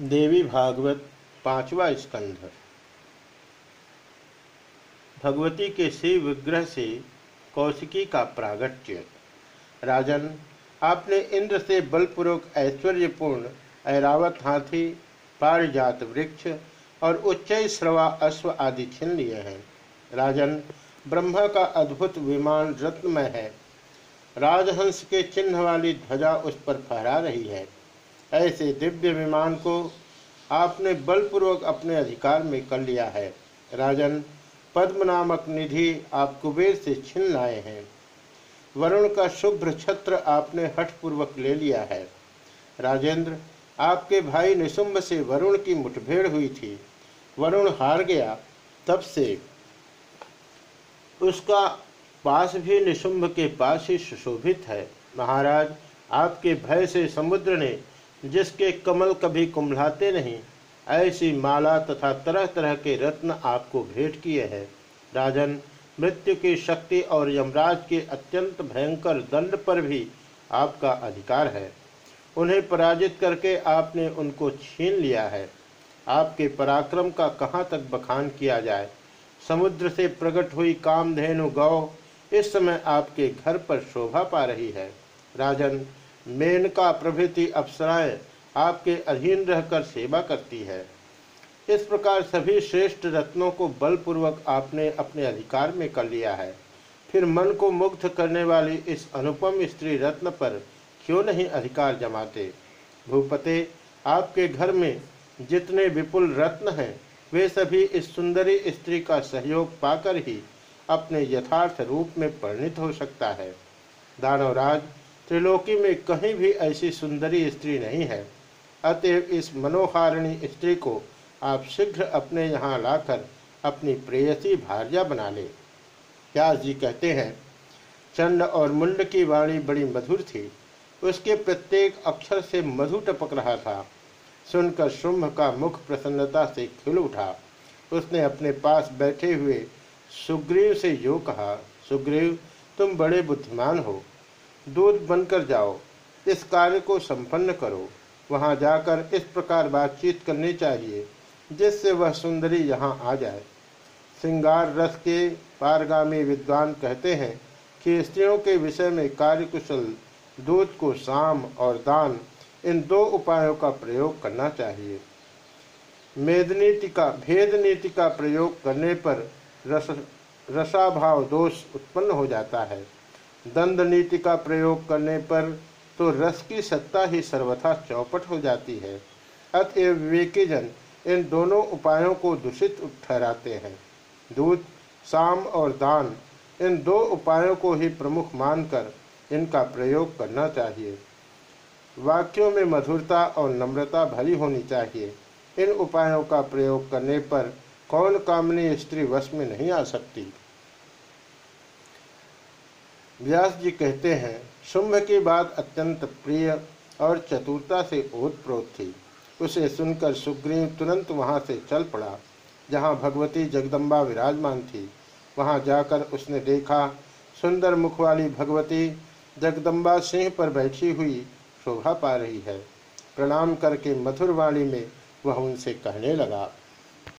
देवी भागवत पांचवा स्कंध। भगवती के शिव विग्रह से कौशिकी का प्रागट्य। राजन, आपने इंद्र से बलपूर्वक ऐश्वर्यपूर्ण, ऐरावत हाथी, पारिजात वृक्ष और उच्च श्रवा अश्व आदि छीन लिए हैं। राजन, ब्रह्मा का अद्भुत विमान रत्नमय है। राजहंस के चिन्ह वाली ध्वजा उस पर फहरा रही है। ऐसे दिव्य विमान को आपने बलपूर्वक अपने अधिकार में कर लिया है। राजन पद्म नामक निधि आप कुबेर से छिन लाए हैं। वरुण का शुभ्र छत्र आपने हठपूर्वक ले लिया है। राजेंद्र, आपके भाई निशुंभ से वरुण की मुठभेड़ हुई थी। वरुण हार गया, तब से उसका पास भी निशुंभ के पास ही सुशोभित है। महाराज, आपके भय से समुद्र ने जिसके कमल कभी कुंभलाते नहीं, ऐसी माला तथा तरह तरह के रत्न आपको भेंट किए हैं। राजन, मृत्यु की शक्ति और यमराज के अत्यंत भयंकर दंड पर भी आपका अधिकार है। उन्हें पराजित करके आपने उनको छीन लिया है। आपके पराक्रम का कहाँ तक बखान किया जाए? समुद्र से प्रकट हुई कामधेनु गौ इस समय आपके घर पर शोभा पा रही है। राजन मेनका प्रभृति अप्सराएँ आपके अधीन रहकर सेवा करती है। इस प्रकार सभी श्रेष्ठ रत्नों को बलपूर्वक आपने अपने अधिकार में कर लिया है। फिर मन को मुग्ध करने वाली इस अनुपम स्त्री रत्न पर क्यों नहीं अधिकार जमाते? भूपते, आपके घर में जितने विपुल रत्न हैं, वे सभी इस सुंदरी स्त्री का सहयोग पाकर ही अपने यथार्थ रूप में परिणित हो सकता है। दानवराज त्रिलोकी में कहीं भी ऐसी सुंदरी स्त्री नहीं है। अतएव इस मनोहारिणी स्त्री को आप शीघ्र अपने यहाँ लाकर अपनी प्रेयसी भार्या बना ले। व्यास जी कहते हैं, चंड और मुंड की वाणी बड़ी मधुर थी। उसके प्रत्येक अक्षर से मधु टपक रहा था। सुनकर शुंभ का मुख प्रसन्नता से खिल उठा। उसने अपने पास बैठे हुए सुग्रीव से यो कहा, सुग्रीव, तुम बड़े बुद्धिमान हो। दूध बनकर जाओ, इस कार्य को संपन्न करो। वहाँ जाकर इस प्रकार बातचीत करनी चाहिए, जिससे वह सुंदरी यहाँ आ जाए। श्रृंगार रस के पारगामी विद्वान कहते हैं कि स्त्रियों के विषय में कार्यकुशल दूध को शाम और दान, इन दो उपायों का प्रयोग करना चाहिए। मेदनीति का भेद नीति का प्रयोग करने पर रस, रसाभाव दोष उत्पन्न हो जाता है। दंड नीति का प्रयोग करने पर तो रस की सत्ता ही सर्वथा चौपट हो जाती है। अतएव विवेकी जन इन दोनों उपायों को दूषित ठहराते हैं। दूध, साम और दान, इन दो उपायों को ही प्रमुख मानकर इनका प्रयोग करना चाहिए। वाक्यों में मधुरता और नम्रता भली होनी चाहिए। इन उपायों का प्रयोग करने पर कौन कामनी स्त्री वश में नहीं आ सकती? व्यास जी कहते हैं, शुंभ की बात अत्यंत प्रिय और चतुरता से ओतप्रोत थी। उसे सुनकर सुग्रीव तुरंत वहाँ से चल पड़ा। जहाँ भगवती जगदम्बा विराजमान थी, वहाँ जाकर उसने देखा, सुंदर मुख वाली भगवती जगदम्बा सिंह पर बैठी हुई शोभा पा रही है। प्रणाम करके मधुर वाणी में वह उनसे कहने लगा।